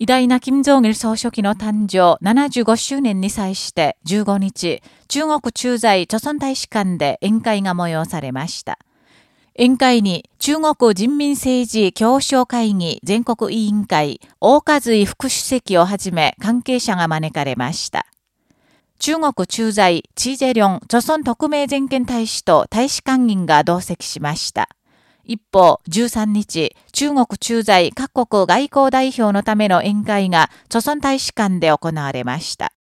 偉大な金正義総書記の誕生75周年に際して15日、中国駐在朝鮮大使館で宴会が催されました。宴会に中国人民政治協商会議全国委員会大和井副主席をはじめ関係者が招かれました。中国駐在チージェリョン朝鮮特命全権大使と大使館員が同席しました。一方、13日、中国駐在各国外交代表のための宴会が、朝鮮大使館で行われました。